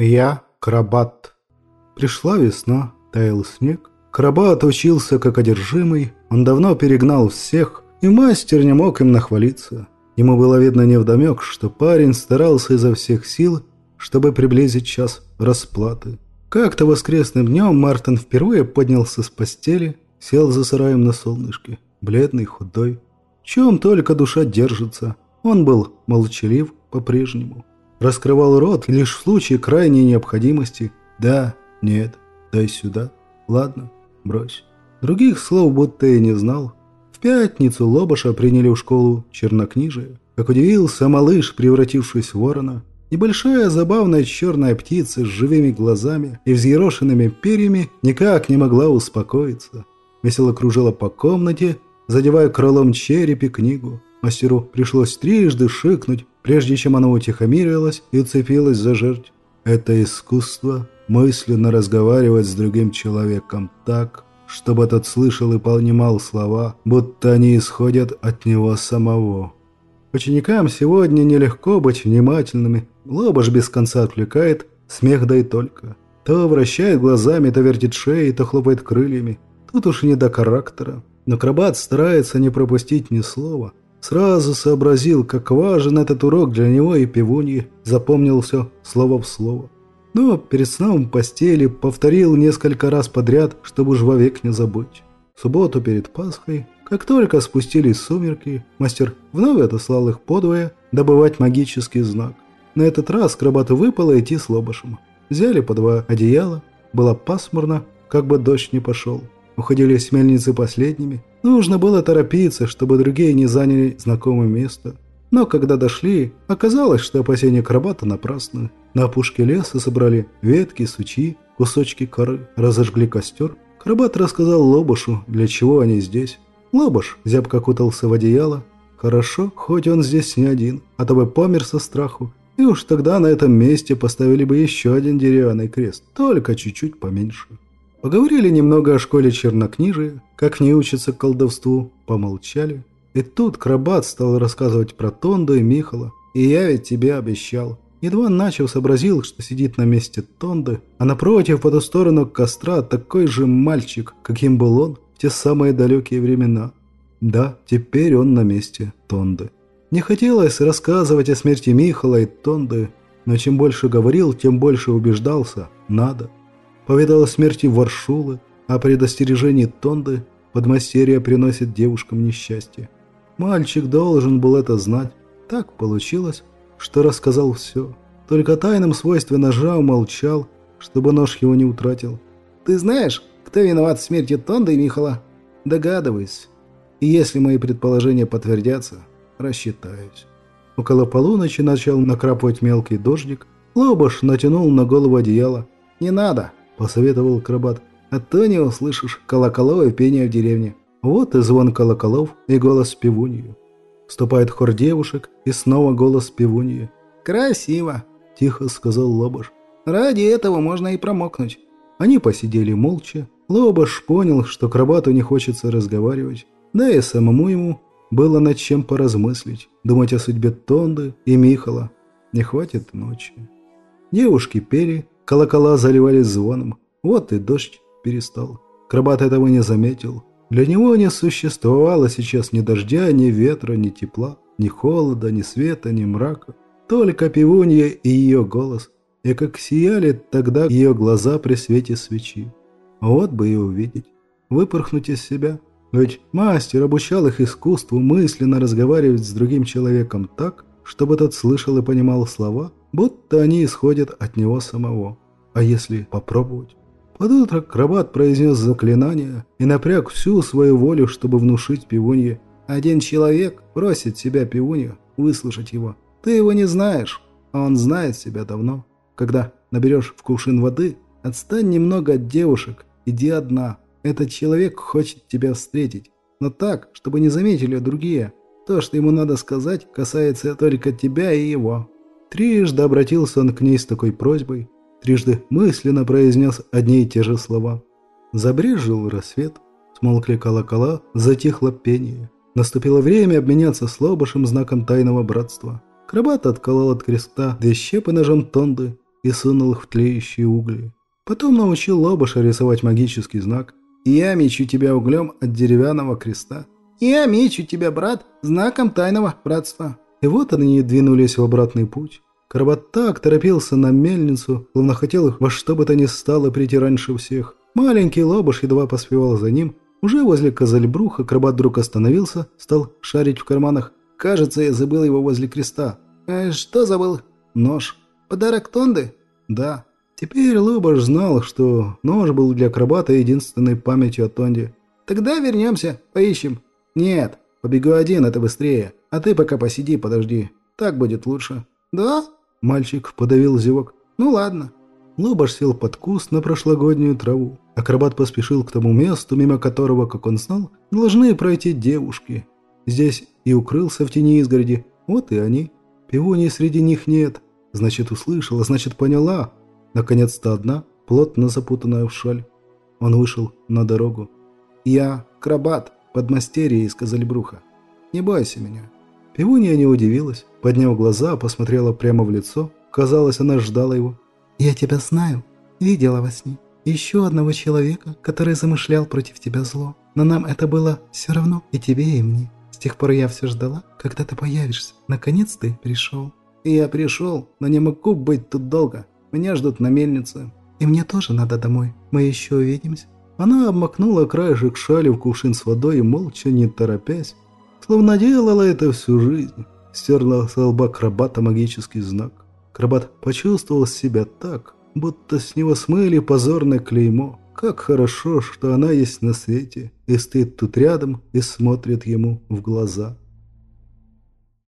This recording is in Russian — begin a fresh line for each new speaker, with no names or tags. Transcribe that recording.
Я Крабат. Пришла весна, таял снег. Крабат учился как одержимый, он давно перегнал всех, и мастер не мог им нахвалиться. Ему было видно невдомек, что парень старался изо всех сил, чтобы приблизить час расплаты. Как-то воскресным днем Мартин впервые поднялся с постели, сел за сараем на солнышке, бледный, худой. Чем только душа держится. Он был молчалив по-прежнему. Раскрывал рот лишь в случае крайней необходимости. Да, нет, дай сюда. Ладно, брось. Других слов будто и не знал. В пятницу Лобаша приняли в школу чернокнижие. Как удивился малыш, превратившись в ворона. Небольшая забавная черная птица с живыми глазами и взъерошенными перьями никак не могла успокоиться. Весело кружила по комнате, задевая крылом черепи книгу. Мастеру пришлось трижды шикнуть, прежде чем она утихомирилась и уцепилась за жертв. Это искусство мысленно разговаривать с другим человеком так, чтобы тот слышал и понимал слова, будто они исходят от него самого. Ученикам сегодня нелегко быть внимательными. Лобаш без конца отвлекает, смех да и только. То вращает глазами, то вертит шеей, то хлопает крыльями. Тут уж не до характера. Но Крабат старается не пропустить ни слова. Сразу сообразил, как важен этот урок для него и пивуньи. Запомнил все слово в слово. Но перед сном в постели повторил несколько раз подряд, чтобы уж вовек не забыть. В субботу перед Пасхой как только спустились сумерки, мастер вновь отослал их подвое добывать магический знак. На этот раз крабату выпало идти с лобашем. Взяли по два одеяла, было пасмурно, как бы дождь не пошел. Уходили с мельницы последними. Нужно было торопиться, чтобы другие не заняли знакомое место. Но когда дошли, оказалось, что опасения крабата напрасны. На опушке леса собрали ветки, сучи, кусочки коры, разожгли костер. Крабат рассказал Лобушу, для чего они здесь. Лобаш зябко кутался в одеяло. Хорошо, хоть он здесь не один, а то бы помер со страху. И уж тогда на этом месте поставили бы еще один деревянный крест, только чуть-чуть поменьше. Поговорили немного о школе чернокнижия, как не учатся колдовству, помолчали. И тут Крабат стал рассказывать про Тонду и Михала. И я ведь тебе обещал. Едва начал сообразил, что сидит на месте Тонды, а напротив, по ту сторону костра, такой же мальчик, каким был он, те самые далекие времена. Да, теперь он на месте Тонды. Не хотелось рассказывать о смерти Михала и Тонды, но чем больше говорил, тем больше убеждался – надо. Поведал о смерти Варшулы, о предостережении Тонды, подмастерье приносит девушкам несчастье. Мальчик должен был это знать. Так получилось, что рассказал все. Только тайным свойстве ножа умолчал, чтобы нож его не утратил. «Ты знаешь, кто виноват в смерти Тонда и Михала? Догадываюсь. И если мои предположения подтвердятся, рассчитаюсь. Около полуночи начал накрапывать мелкий дождик. Лобаш натянул на голову одеяло. «Не надо», – посоветовал Крабат. «А то не услышишь колоколовое пение в деревне». Вот и звон колоколов, и голос пивуньи. Вступает хор девушек, и снова голос пивуньи. «Красиво», – тихо сказал Лобаш. «Ради этого можно и промокнуть». Они посидели молча, Лобаш понял, что Крабату не хочется разговаривать, да и самому ему было над чем поразмыслить, думать о судьбе Тонды и Михала. Не хватит ночи. Девушки пели, колокола заливались звоном. Вот и дождь перестал. Крабат этого не заметил. Для него не существовало сейчас ни дождя, ни ветра, ни тепла, ни холода, ни света, ни мрака. Только пивунья и ее голос. И как сияли тогда ее глаза при свете свечи. Вот бы и увидеть. Выпорхнуть из себя. Ведь мастер обучал их искусству мысленно разговаривать с другим человеком так, чтобы тот слышал и понимал слова, будто они исходят от него самого. А если попробовать? Под утро Крабат произнес заклинание и напряг всю свою волю, чтобы внушить пивунье. Один человек просит себя пивунью выслушать его. Ты его не знаешь, а он знает себя давно. Когда наберешь в кувшин воды, отстань немного от девушек Иди одна. Этот человек хочет тебя встретить. Но так, чтобы не заметили другие. То, что ему надо сказать, касается только тебя и его». Трижды обратился он к ней с такой просьбой. Трижды мысленно произнес одни и те же слова. Забрежил рассвет. Смолкли колокола, затихло пение. Наступило время обменяться с знаком тайного братства. Крабат отколол от креста две щепы ножом тонды и сунул их в тлеющие угли. Потом научил Лобаша рисовать магический знак. «Я мечу тебя углем от деревянного креста». «Я мечу тебя, брат, знаком тайного братства». И вот они двинулись в обратный путь. Карабат так торопился на мельницу, словно хотел во что бы то ни стало прийти раньше всех. Маленький Лобаш едва поспевал за ним. Уже возле Козельбруха Карабат вдруг остановился, стал шарить в карманах. «Кажется, я забыл его возле креста». «Э, «Что забыл?» «Нож». «Подарок Тонды?» «Да». Теперь Лобаш знал, что нож был для акробата единственной памятью о Тонде. «Тогда вернемся, поищем». «Нет, побегу один, это быстрее. А ты пока посиди, подожди. Так будет лучше». «Да?» Мальчик подавил зевок. «Ну ладно». Лобаш сел под куст на прошлогоднюю траву. Акробат поспешил к тому месту, мимо которого, как он знал, должны пройти девушки. Здесь и укрылся в тени изгороди. Вот и они. Пионии среди них нет. Значит, услышала, значит, поняла. Наконец-то одна, плотно запутанная в шаль. Он вышел на дорогу. «Я крабат, подмастерье из Казальбруха. Не бойся меня». Пивунья не удивилась, подняв глаза, посмотрела прямо в лицо. Казалось, она ждала его. «Я тебя знаю. Видела во сне. Еще одного человека, который замышлял против тебя зло. Но нам это было все равно, и тебе, и мне. С тех пор я все ждала, когда ты появишься. Наконец ты пришел». «Я пришел, но не могу быть тут долго. Меня ждут на мельнице. И мне тоже надо домой. Мы еще увидимся». Она обмакнула краешек шали в кувшин с водой и, молча, не торопясь, словно делала это всю жизнь, стерла с лба крабата магический знак. Крабат почувствовал себя так, будто с него смыли позорное клеймо. Как хорошо, что она есть на свете и стоит тут рядом и смотрит ему в глаза.